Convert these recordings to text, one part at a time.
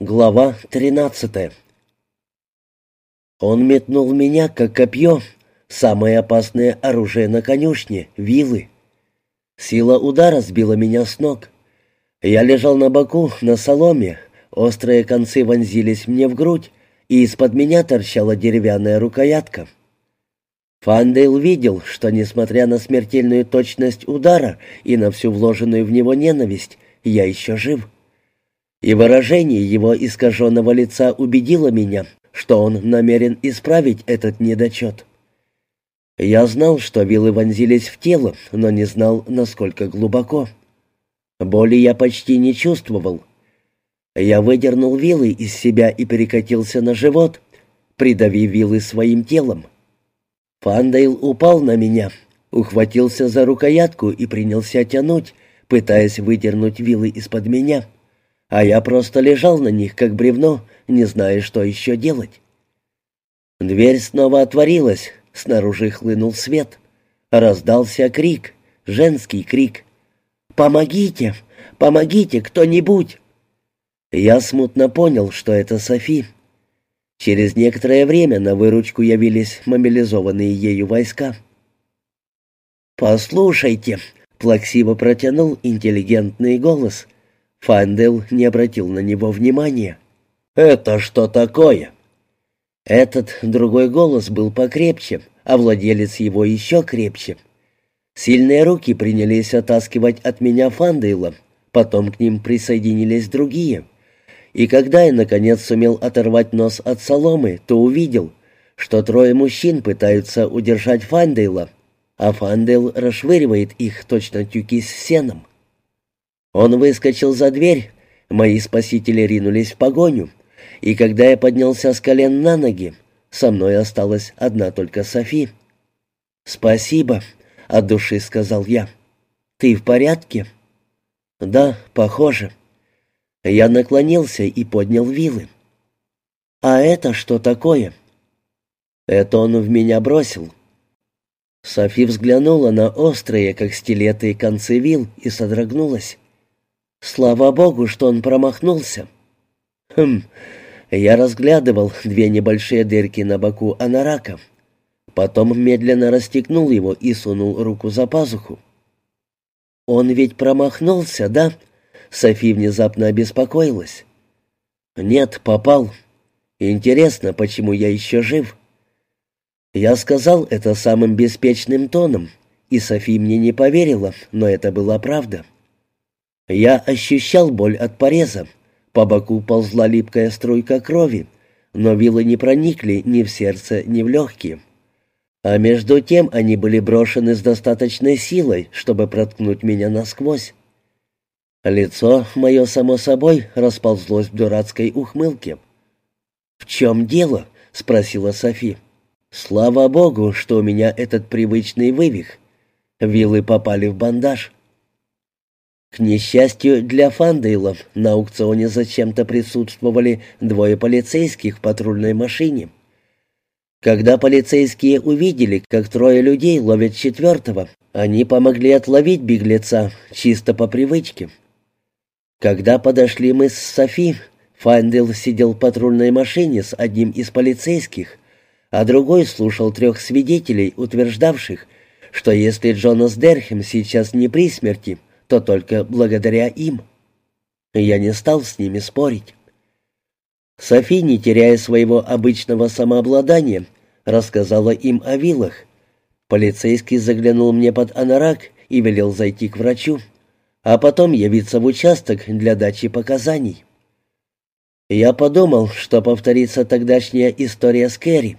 Глава тринадцатая Он метнул меня, как копье, самое опасное оружие на конюшне — вилы. Сила удара сбила меня с ног. Я лежал на боку, на соломе, острые концы вонзились мне в грудь, и из-под меня торчала деревянная рукоятка. Фандейл видел, что, несмотря на смертельную точность удара и на всю вложенную в него ненависть, я еще жив. И выражение его искаженного лица убедило меня, что он намерен исправить этот недочет. Я знал, что вилы вонзились в тело, но не знал, насколько глубоко. Боли я почти не чувствовал. Я выдернул вилы из себя и перекатился на живот, придавив вилы своим телом. Фандейл упал на меня, ухватился за рукоятку и принялся тянуть, пытаясь выдернуть вилы из-под меня а я просто лежал на них, как бревно, не зная, что еще делать. Дверь снова отворилась, снаружи хлынул свет. Раздался крик, женский крик. «Помогите! Помогите кто-нибудь!» Я смутно понял, что это Софи. Через некоторое время на выручку явились мобилизованные ею войска. «Послушайте», — плаксиво протянул интеллигентный голос, Фандел не обратил на него внимания. «Это что такое?» Этот другой голос был покрепче, а владелец его еще крепче. Сильные руки принялись оттаскивать от меня Фандейла, потом к ним присоединились другие. И когда я, наконец, сумел оторвать нос от соломы, то увидел, что трое мужчин пытаются удержать Фандейла, а Фандейл расшвыривает их точно тюки с сеном. Он выскочил за дверь, мои спасители ринулись в погоню, и когда я поднялся с колен на ноги, со мной осталась одна только Софи. «Спасибо», — от души сказал я. «Ты в порядке?» «Да, похоже». Я наклонился и поднял вилы. «А это что такое?» «Это он в меня бросил». Софи взглянула на острые, как стилеты, концы вил и содрогнулась. Слава богу, что он промахнулся. Хм, я разглядывал две небольшие дырки на боку анарака. Потом медленно расстегнул его и сунул руку за пазуху. «Он ведь промахнулся, да?» Софи внезапно обеспокоилась. «Нет, попал. Интересно, почему я еще жив?» Я сказал это самым беспечным тоном, и Софи мне не поверила, но это была правда. Я ощущал боль от пореза. По боку ползла липкая струйка крови, но вилы не проникли ни в сердце, ни в легкие. А между тем они были брошены с достаточной силой, чтобы проткнуть меня насквозь. Лицо мое, само собой, расползлось в дурацкой ухмылке. «В чем дело?» — спросила Софи. «Слава богу, что у меня этот привычный вывих. Вилы попали в бандаж». К несчастью для Фандейлов, на аукционе зачем-то присутствовали двое полицейских в патрульной машине. Когда полицейские увидели, как трое людей ловят четвертого, они помогли отловить беглеца, чисто по привычке. Когда подошли мы с Софи, Фандел сидел в патрульной машине с одним из полицейских, а другой слушал трех свидетелей, утверждавших, что если Джонас Дерхем сейчас не при смерти, то только благодаря им. Я не стал с ними спорить. Софи, не теряя своего обычного самообладания, рассказала им о вилах. Полицейский заглянул мне под анорак и велел зайти к врачу, а потом явиться в участок для дачи показаний. Я подумал, что повторится тогдашняя история с Кэрри.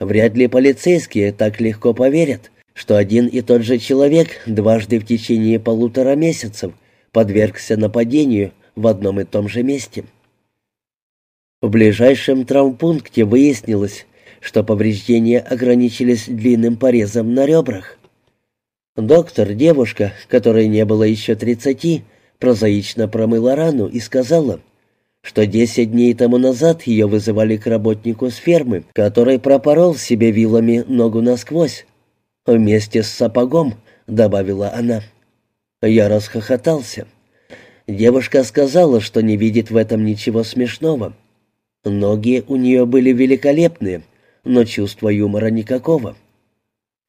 Вряд ли полицейские так легко поверят, что один и тот же человек дважды в течение полутора месяцев подвергся нападению в одном и том же месте. В ближайшем травмпункте выяснилось, что повреждения ограничились длинным порезом на ребрах. Доктор, девушка, которой не было еще тридцати, прозаично промыла рану и сказала, что десять дней тому назад ее вызывали к работнику с фермы, который пропорол себе вилами ногу насквозь, «Вместе с сапогом», — добавила она. Я расхохотался. Девушка сказала, что не видит в этом ничего смешного. Ноги у нее были великолепные, но чувства юмора никакого.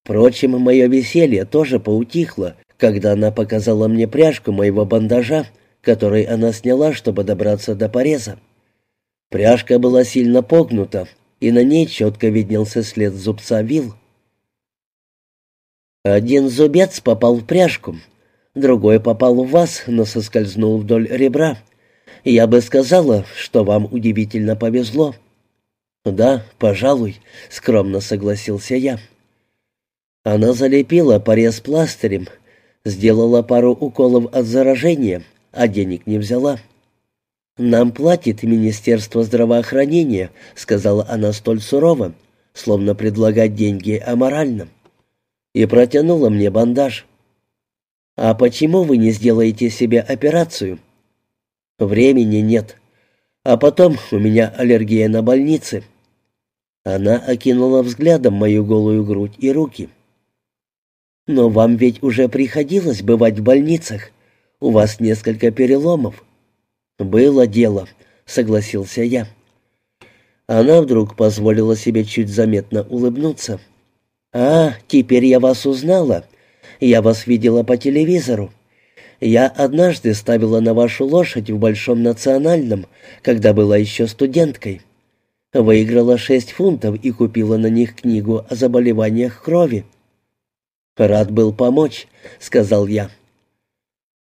Впрочем, мое веселье тоже поутихло, когда она показала мне пряжку моего бандажа, который она сняла, чтобы добраться до пореза. Пряжка была сильно погнута, и на ней четко виднелся след зубца вил. Один зубец попал в пряжку, другой попал в вас, но соскользнул вдоль ребра. Я бы сказала, что вам удивительно повезло. «Да, пожалуй», — скромно согласился я. Она залепила порез пластырем, сделала пару уколов от заражения, а денег не взяла. «Нам платит Министерство здравоохранения», — сказала она столь сурово, словно предлагать деньги аморально. И протянула мне бандаж. «А почему вы не сделаете себе операцию?» «Времени нет. А потом у меня аллергия на больницы». Она окинула взглядом мою голую грудь и руки. «Но вам ведь уже приходилось бывать в больницах. У вас несколько переломов». «Было дело», — согласился я. Она вдруг позволила себе чуть заметно улыбнуться. «А, теперь я вас узнала. Я вас видела по телевизору. Я однажды ставила на вашу лошадь в Большом национальном, когда была еще студенткой. Выиграла шесть фунтов и купила на них книгу о заболеваниях крови». «Рад был помочь», — сказал я.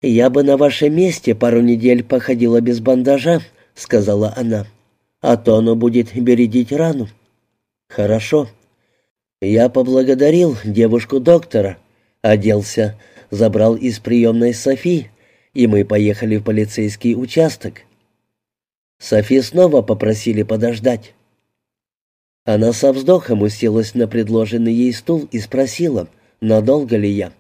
«Я бы на вашем месте пару недель походила без бандажа», — сказала она. «А то оно будет бередить рану». «Хорошо». Я поблагодарил девушку-доктора, оделся, забрал из приемной Софи, и мы поехали в полицейский участок. Софи снова попросили подождать. Она со вздохом уселась на предложенный ей стул и спросила, надолго ли я.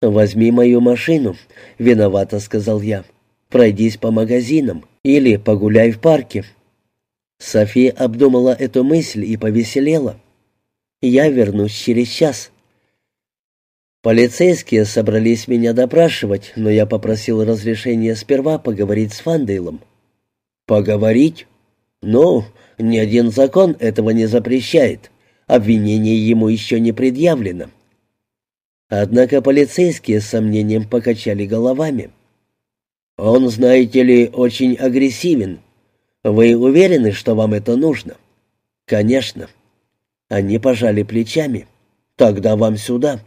«Возьми мою машину», — виновато сказал я. «Пройдись по магазинам или погуляй в парке». София обдумала эту мысль и повеселела. «Я вернусь через час». Полицейские собрались меня допрашивать, но я попросил разрешения сперва поговорить с Фандейлом. «Поговорить? Ну, ни один закон этого не запрещает. Обвинение ему еще не предъявлено». Однако полицейские с сомнением покачали головами. «Он, знаете ли, очень агрессивен. Вы уверены, что вам это нужно?» «Конечно». Они пожали плечами. «Тогда вам сюда».